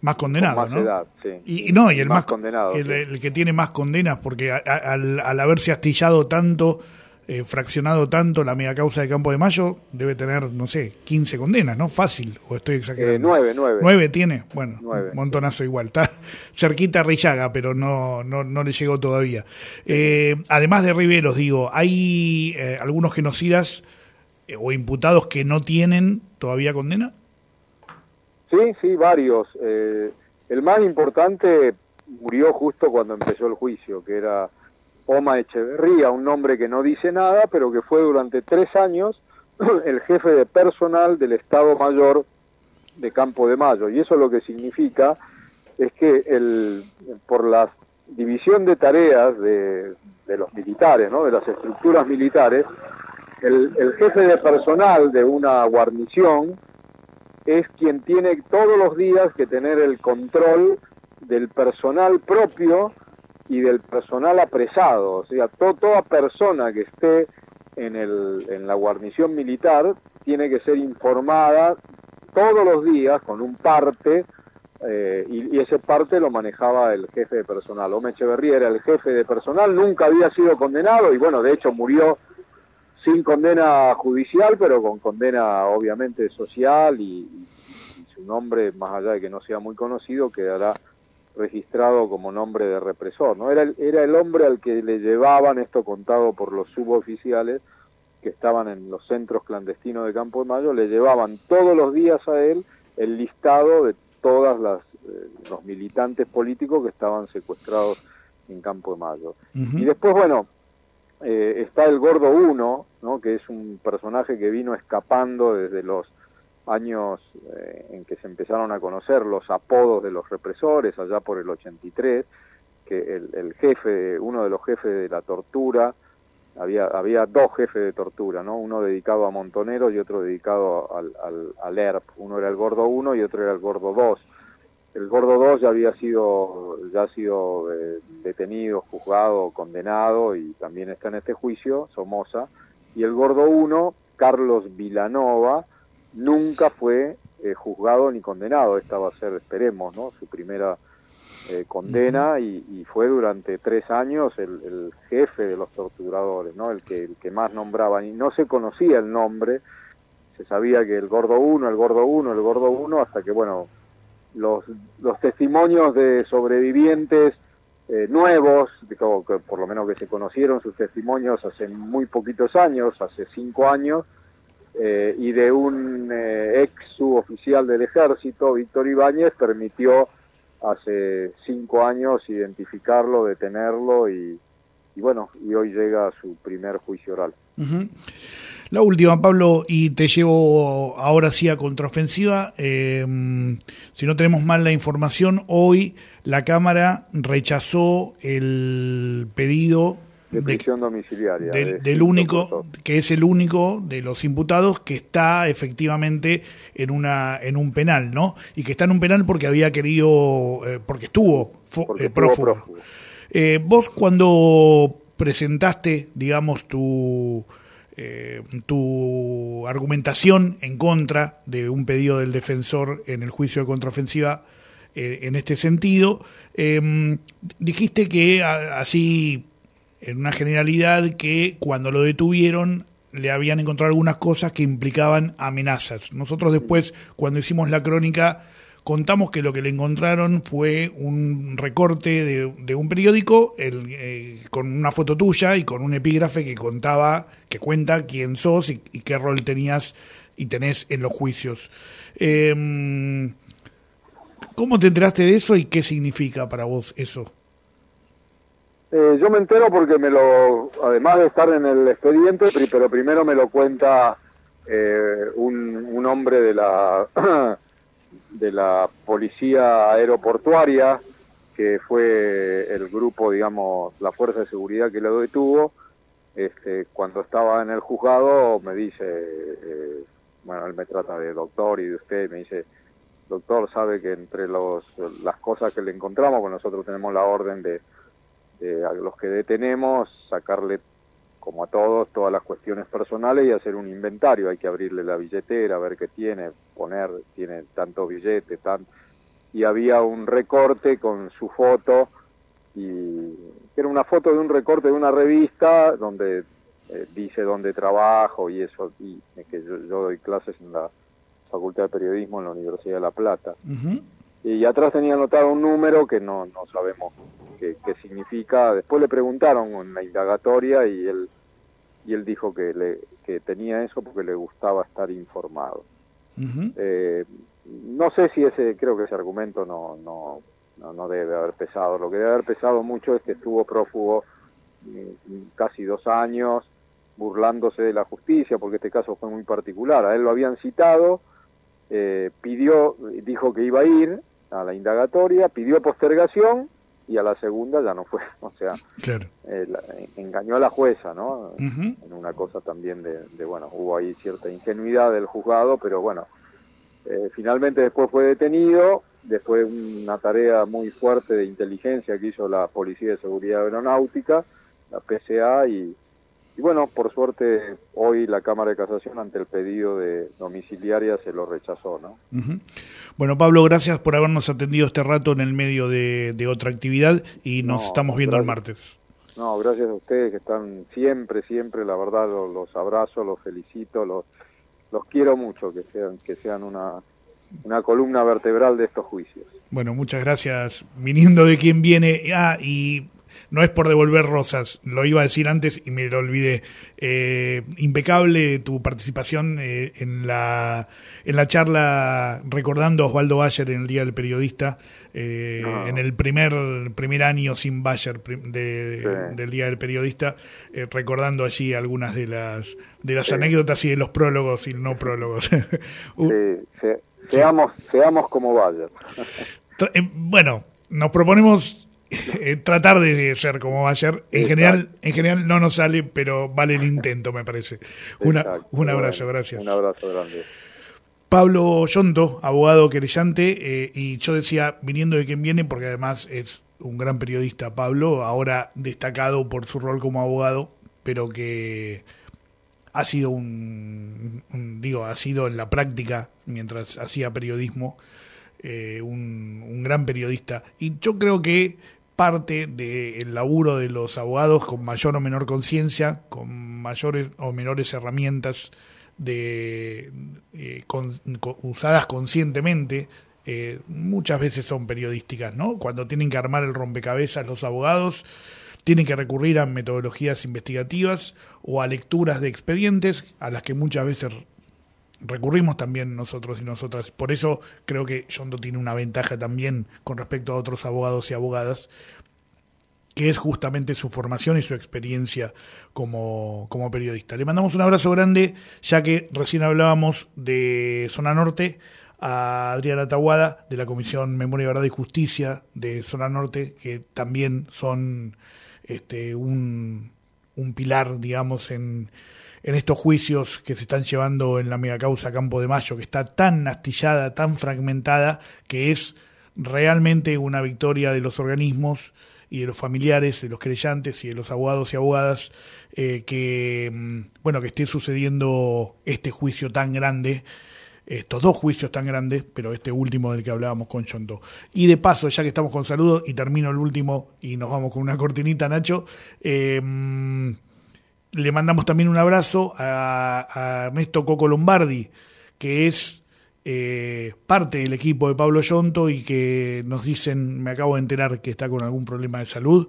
más condenada, ¿no? y, no, y el más, condenado. El, que tiene más condenas, porque al, al haberse astillado tanto eh, fraccionado tanto la mega causa de Campo de Mayo, debe tener, no sé, 15 condenas, ¿no? Fácil, o estoy exagerando. Eh, nueve, nueve. ¿Nueve tiene? Bueno, montonazo igual. Está cerquita Rillaga, pero no, no, no le llegó todavía. Eh, además de Riveros, digo, ¿hay eh, algunos genocidas o imputados que no tienen todavía condena? Sí, sí, varios. el más importante murió justo cuando empezó el juicio, que era Oma Echeverría, un nombre que no dice nada, pero que fue durante tres años el jefe de personal del Estado Mayor de Campo de Mayo. Y eso lo que significa es que el, por la división de tareas de, los militares, ¿no? de las estructuras militares, el, el jefe de personal de una guarnición es quien tiene todos los días que tener el control del personal propio y del personal apresado, o sea, toda persona que esté en, el, en la guarnición militar tiene que ser informada todos los días con un parte, eh, y, ese parte lo manejaba el jefe de personal. Ome Echeverría era el jefe de personal, nunca había sido condenado, y bueno, de hecho murió sin condena judicial, pero con condena obviamente social, y su nombre, más allá de que no sea muy conocido, quedará registrado como nombre de represor, ¿no? Era el, era el hombre al que le llevaban, esto contado por los suboficiales que estaban en los centros clandestinos de Campo de Mayo, le llevaban todos los días a él el listado de todas las eh, los militantes políticos que estaban secuestrados en Campo de Mayo. Y después, bueno, eh, está el Gordo 1, ¿no? que es un personaje que vino escapando desde los años eh, en que se empezaron a conocer los apodos de los represores, allá por el 83, que el, jefe, uno de los jefes de la tortura, había, había dos jefes de tortura, ¿no? uno dedicado a Montonero y otro dedicado al, al, al ERP, uno era el Gordo 1 y otro era el Gordo 2 el Gordo 2 ya había sido, ya ha sido eh, detenido, juzgado, condenado y también está en este juicio, Somoza. Y el Gordo 1, Carlos Vilanova, nunca fue eh, juzgado ni condenado. Esta va a ser, esperemos, ¿no? su primera eh, condena y, fue durante tres años el, jefe de los torturadores, ¿no? el, que, el que más nombraban. Y no se conocía el nombre, se sabía que el Gordo 1, el Gordo 1, el Gordo 1, hasta que, bueno, los, los testimonios de sobrevivientes eh, nuevos, que por lo menos que se conocieron sus testimonios hace muy poquitos años, hace cinco años, eh, y de un eh, ex suboficial del ejército, Víctor Ibáñez, permitió hace cinco años identificarlo, detenerlo y, y bueno, y hoy llega a su primer juicio oral. La última, Pablo, y te llevo ahora sí a contraofensiva. Em, si no tenemos mal la información, hoy la Cámara rechazó el pedido de prisión domiciliaria del, único que es el único de los imputados que está efectivamente en una en un penal no y que está en un penal porque había querido eh, porque estuvo, eh, prófugo, eh, vos cuando presentaste digamos tu tu argumentación en contra de un pedido del defensor en el juicio de contraofensiva en este sentido. Em, dijiste que así, en una generalidad, que cuando lo detuvieron le habían encontrado algunas cosas que implicaban amenazas. Nosotros después, cuando hicimos la crónica, contamos que lo que le encontraron fue un recorte de, un periódico eh, con una foto tuya y con un epígrafe que contaba, que cuenta quién sos y, qué rol tenías y tenés en los juicios. Em, ¿Cómo te enteraste de eso y qué significa para vos eso? Eh, yo me entero porque me lo, además de estar en el expediente, pero primero me lo cuenta eh, un hombre de la de la policía aeroportuaria, que fue el grupo, digamos, la fuerza de seguridad que lo detuvo, este, cuando estaba en el juzgado me dice, eh, bueno, él me trata de doctor y de usted, me dice, doctor, sabe que entre los, las cosas que le encontramos, pues nosotros tenemos la orden de, de a los que detenemos, sacarle como a todos, todas las cuestiones personales y hacer un inventario. Hay que abrirle la billetera, ver qué tiene, poner, tiene tanto billete, tan... Y había un recorte con su foto, y era una foto de un recorte de una revista donde eh, dice dónde trabajo y eso, y que yo, doy clases en la Facultad de Periodismo en la Universidad de La Plata. Y atrás tenía anotado un número que no, no sabemos qué significa. Después le preguntaron en la indagatoria y él y él dijo que, le, que tenía eso porque le gustaba estar informado. Eh, no sé si ese, creo que ese argumento no, no, no, debe haber pesado. Lo que debe haber pesado mucho es que estuvo prófugo mm, casi dos años burlándose de la justicia, porque este caso fue muy particular. A él lo habían citado, eh, pidió, dijo que iba a ir a la indagatoria, pidió postergación y a la segunda ya no fue, o sea, eh, engañó a la jueza, ¿no? En una cosa también de, bueno, hubo ahí cierta ingenuidad del juzgado, pero bueno, eh, finalmente después fue detenido, después una tarea muy fuerte de inteligencia que hizo la Policía de Seguridad Aeronáutica, la PCA, y y bueno, por suerte hoy la Cámara de Casación ante el pedido de domiciliaria se lo rechazó, ¿no? Bueno, Pablo, gracias por habernos atendido este rato en el medio de, otra actividad y nos estamos viendo el martes. No, gracias a ustedes que están siempre, siempre, la verdad los, los abrazo, los felicito, los, los quiero mucho, que sean, que sean una, una columna vertebral de estos juicios. Bueno, muchas gracias. Viniendo de quien viene, ah, y no es por devolver rosas, lo iba a decir antes y me lo olvidé. Eh, impecable tu participación eh, en, la, en la charla recordando a Osvaldo Bayer en el Día del Periodista, eh, en el primer, primer año sin Bayer del Día del Periodista, recordando allí algunas de las, de las anécdotas y de los prólogos y no prólogos. sí, seamos, seamos como Bayer. bueno, nos proponemos eh, tratar de ser como va a ser. En general, en general no nos sale, pero vale el intento, me parece. un abrazo, gracias. Un abrazo grande. Pablo Yonto, abogado querellante, eh, y yo decía, viniendo de quien viene, porque además es un gran periodista, Pablo, ahora destacado por su rol como abogado, pero que ha sido un digo, ha sido en la práctica, mientras hacía periodismo, eh, un, gran periodista. Y yo creo que parte del laburo de los abogados con mayor o menor conciencia, con mayores o menores herramientas de, eh, usadas conscientemente, eh, muchas veces son periodísticas, ¿no? Cuando tienen que armar el rompecabezas los abogados, tienen que recurrir a metodologías investigativas o a lecturas de expedientes a las que muchas veces recurrimos también nosotros y nosotras. Por eso creo que Yondo tiene una ventaja también con respecto a otros abogados y abogadas, que es justamente su formación y su experiencia como, como periodista. Le mandamos un abrazo grande, ya que recién hablábamos de Zona Norte, a Adriana Taguada, de la Comisión Memoria, Verdad y Justicia de Zona Norte, que también son este, un, un pilar, digamos, en en estos juicios que se están llevando en la megacausa Campo de Mayo, que está tan astillada, tan fragmentada, que es realmente una victoria de los organismos y de los familiares, de los creyentes y de los abogados y abogadas, eh, que, mm, bueno, que esté sucediendo este juicio tan grande, estos dos juicios tan grandes, pero este último del que hablábamos con Chonto. Y de paso, ya que estamos con saludos, y termino el último y nos vamos con una cortinita, Nacho, eh, mm, le mandamos también un abrazo a, Ernesto Coco Lombardi, que es eh, parte del equipo de Pablo Yonto y que nos dicen, me acabo de enterar que está con algún problema de salud.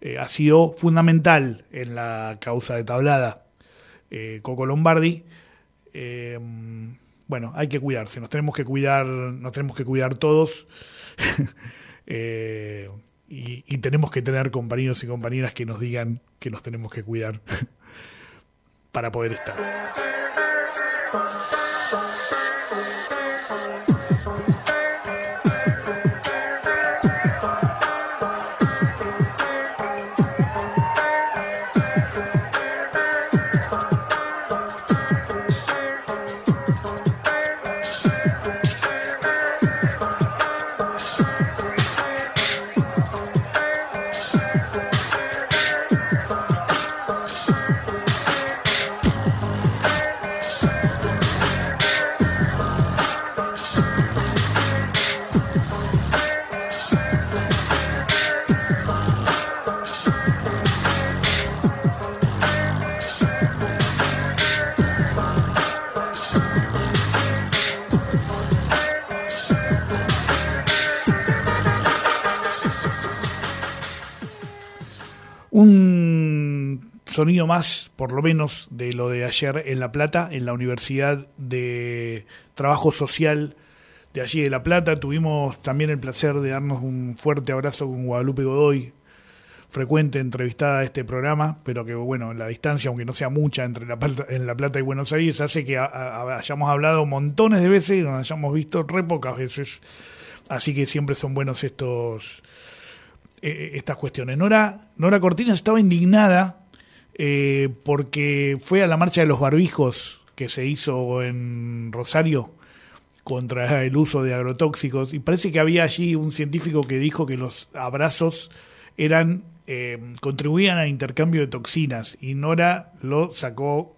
Eh, ha sido fundamental en la causa de tablada eh, Coco Lombardi. bueno, hay que cuidarse, nos tenemos que cuidar, nos tenemos que cuidar todos. y, tenemos que tener compañeros y compañeras que nos digan que nos tenemos que cuidar para poder estar. Sonido más, por lo menos, de lo de ayer en La Plata, en la Universidad de Trabajo Social de allí de La Plata. Tuvimos también el placer de darnos un fuerte abrazo con Guadalupe Godoy, frecuente entrevistada a este programa, pero que bueno, la distancia, aunque no sea mucha entre La Plata, en La Plata y Buenos Aires, hace que hayamos hablado montones de veces y nos hayamos visto re pocas veces. Así que siempre son buenos estos eh, estas cuestiones. Nora, Nora Cortina estaba indignada eh, porque fue a la marcha de los barbijos que se hizo en Rosario contra el uso de agrotóxicos. Y parece que había allí un científico que dijo que los abrazos eran eh, contribuían al intercambio de toxinas. Y Nora lo sacó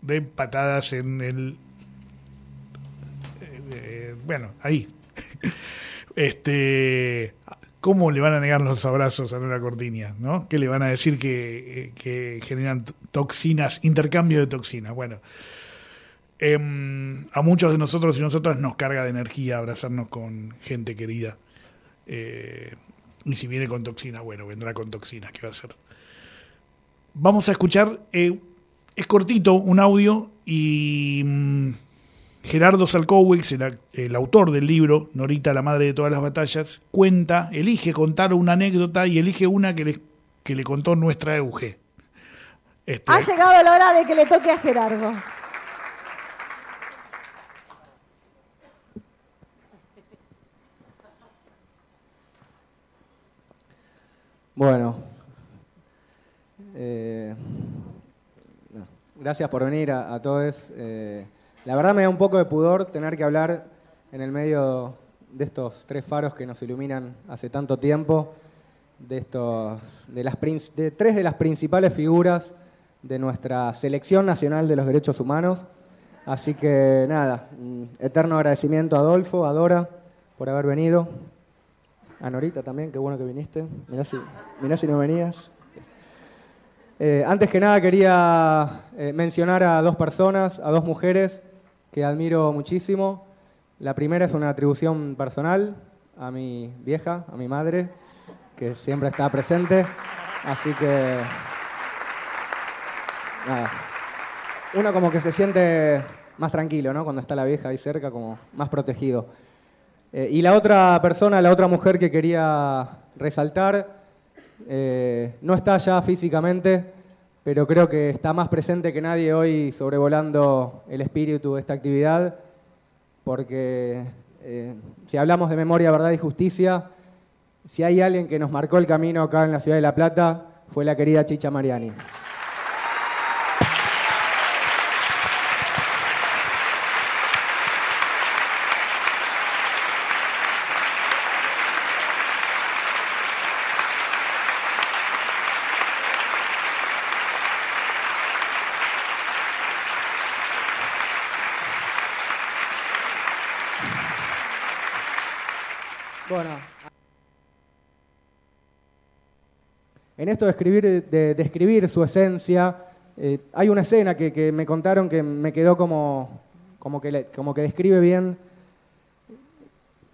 de patadas en el eh, bueno ahí. Este ¿cómo le van a negar los abrazos a Nora Cortiña? ¿no? ¿Qué le van a decir que, eh, generan toxinas, intercambio de toxinas? Bueno, em, a muchos de nosotros y nosotras nos carga de energía abrazarnos con gente querida. Eh, Y si viene con toxinas, bueno, vendrá con toxinas, ¿qué va a hacer? Vamos a escuchar, eh, es cortito, un audio y mm, Gerardo Salkowicz, el, el, autor del libro, Norita, la madre de todas las batallas, cuenta, elige contar una anécdota y elige una que le, que le contó nuestra Euge. Este, ha llegado la hora de que le toque a Gerardo. Bueno, eh, gracias por venir a, todos. Eh, la verdad me da un poco de pudor tener que hablar en el medio de estos tres faros que nos iluminan hace tanto tiempo, de, estos, de, las, de tres de las principales figuras de nuestra Selección Nacional de los Derechos Humanos. Así que nada, eterno agradecimiento a Adolfo, a Dora, por haber venido. A Norita también, qué bueno que viniste. Mirá si, si no venías. Eh, antes que nada quería eh, mencionar a dos personas, a dos mujeres que admiro muchísimo. La primera es una atribución personal a mi vieja, a mi madre, que siempre está presente. Así que nada. Uno como que se siente más tranquilo, ¿no? Cuando está la vieja ahí cerca, como más protegido. Eh, y la otra persona, la otra mujer que quería resaltar, eh, no está ya físicamente, pero creo que está más presente que nadie hoy sobrevolando el espíritu de esta actividad, porque eh, si hablamos de memoria, verdad y justicia, si hay alguien que nos marcó el camino acá en la ciudad de La Plata, fue la querida Chicha Mariani. En esto de escribir, de, describir su esencia, eh, hay una escena que, me contaron que me quedó como, que, describe bien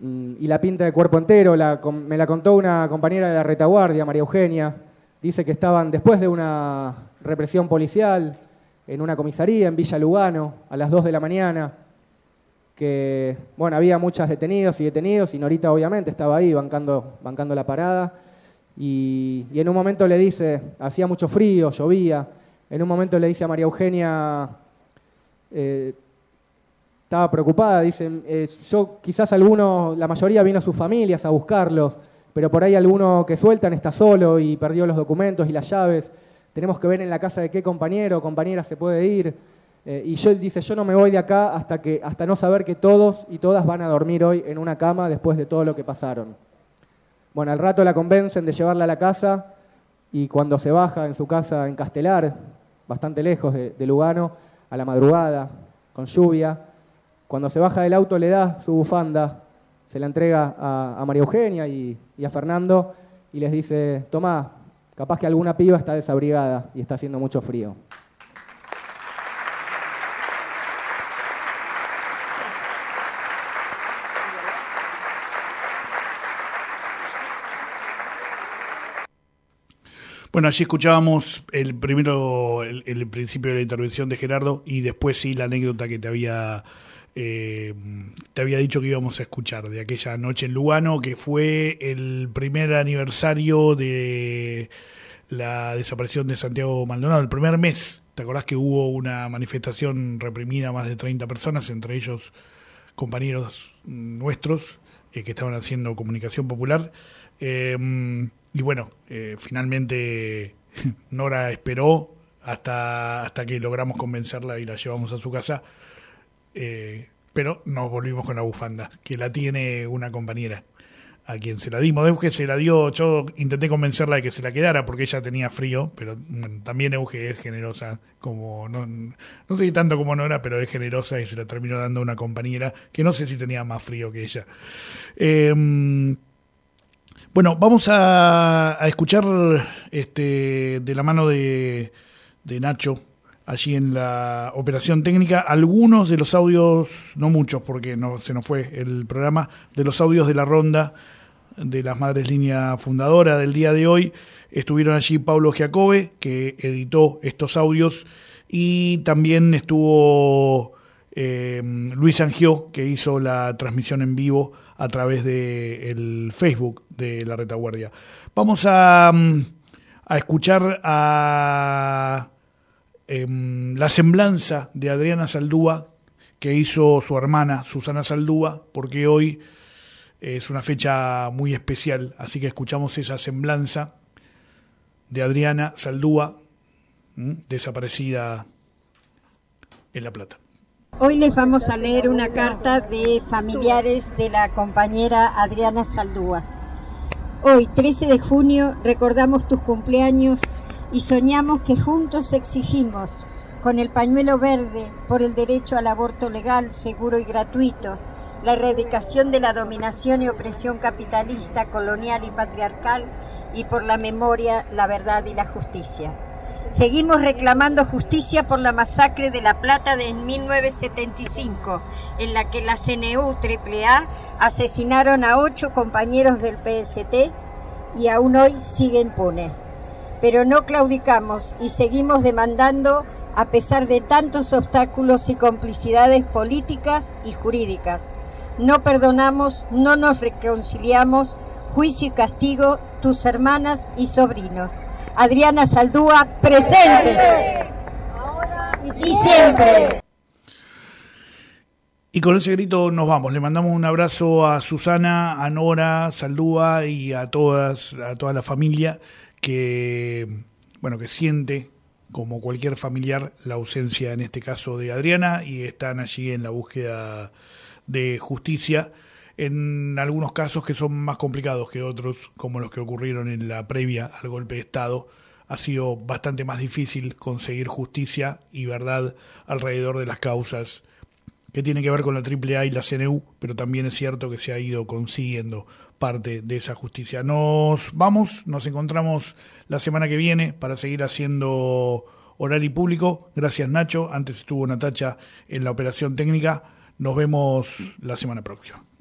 mm, y la pinta de cuerpo entero. me la contó una compañera de la retaguardia, María Eugenia. Dice que estaban después de una represión policial en una comisaría en Villa Lugano a las 2 de la mañana, que bueno, había muchas detenidos y detenidos y Norita obviamente estaba ahí bancando la parada y, en un momento le dice, hacía mucho frío, llovía, en un momento le dice a María Eugenia, eh, estaba preocupada, dice, eh, yo quizás alguno, la mayoría vino a sus familias a buscarlos, pero por ahí alguno que sueltan está solo y perdió los documentos y las llaves, tenemos que ver en la casa de qué compañero o compañera se puede ir. Eh, y yo dice, yo no me voy de acá hasta, que, hasta no saber que todos y todas van a dormir hoy en una cama después de todo lo que pasaron. Bueno, al rato la convencen de llevarla a la casa y cuando se baja en su casa en Castelar, bastante lejos de, Lugano, a la madrugada, con lluvia, cuando se baja del auto le da su bufanda, se la entrega a, María Eugenia y, y, a Fernando y les dice, tomá, capaz que alguna piba está desabrigada y está haciendo mucho frío. Bueno, allí escuchábamos el primero, el, principio de la intervención de Gerardo y después sí la anécdota que te había eh, te había dicho que íbamos a escuchar de aquella noche en Lugano, que fue el primer aniversario de la desaparición de Santiago Maldonado, el primer mes. ¿Te acordás que hubo una manifestación reprimida, más de 30 personas, entre ellos compañeros nuestros eh, que estaban haciendo comunicación popular? Eh, y bueno, eh, finalmente Nora esperó hasta, hasta que logramos convencerla y la llevamos a su casa. Eh, pero nos volvimos con la bufanda, que la tiene una compañera a quien se la dimos. Euge se la dio, yo intenté convencerla de que se la quedara porque ella tenía frío, pero también Euge es generosa, como no, no sé tanto como Nora, pero es generosa y se la terminó dando una compañera que no sé si tenía más frío que ella. Eh, bueno, vamos a, escuchar este, de la mano de, Nacho, allí en la operación técnica, algunos de los audios, no muchos porque no se nos fue el programa, de los audios de la ronda de las Madres Línea Fundadora del día de hoy. Estuvieron allí Pablo Giacobbe, que editó estos audios, y también estuvo eh, Luis Angió, que hizo la transmisión en vivo a través del Facebook de la retaguardia. Vamos a, mm, a escuchar a em, la semblanza de Adriana Saldúa que hizo su hermana Susana Saldúa, porque hoy es una fecha muy especial, así que escuchamos esa semblanza de Adriana Saldúa, desaparecida en La Plata. Hoy les vamos a leer una carta de familiares de la compañera Adriana Saldúa. Hoy, 13 de junio, recordamos tus cumpleaños y soñamos que juntos exigimos, con el pañuelo verde, por el derecho al aborto legal, seguro y gratuito, la erradicación de la dominación y opresión capitalista, colonial y patriarcal, y por la memoria, la verdad y la justicia. Seguimos reclamando justicia por la masacre de La Plata de 1975, en la que la CNU AAA asesinaron a ocho compañeros del PST y aún hoy sigue impune. Pero no claudicamos y seguimos demandando a pesar de tantos obstáculos y complicidades políticas y jurídicas. No perdonamos, no nos reconciliamos, juicio y castigo, tus hermanas y sobrinos. Adriana Saldúa, presente. Y siempre. Y con ese grito nos vamos. Le mandamos un abrazo a Susana, a Nora, Saldúa y a todas, a toda la familia que, bueno, que siente como cualquier familiar la ausencia en este caso de Adriana y están allí en la búsqueda de justicia en algunos casos que son más complicados que otros, como los que ocurrieron en la previa al golpe de Estado, ha sido bastante más difícil conseguir justicia y verdad alrededor de las causas que tienen que ver con la AAA y la CNU, pero también es cierto que se ha ido consiguiendo parte de esa justicia. Nos vamos, nos encontramos la semana que viene para seguir haciendo oral y público. Gracias Nacho, antes estuvo Natacha en la operación técnica. Nos vemos la semana próxima.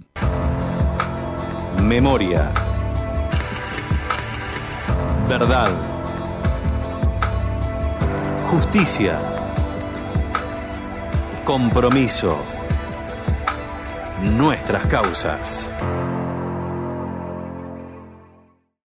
Memoria. Verdad. Justicia. Compromiso. Nuestras causas.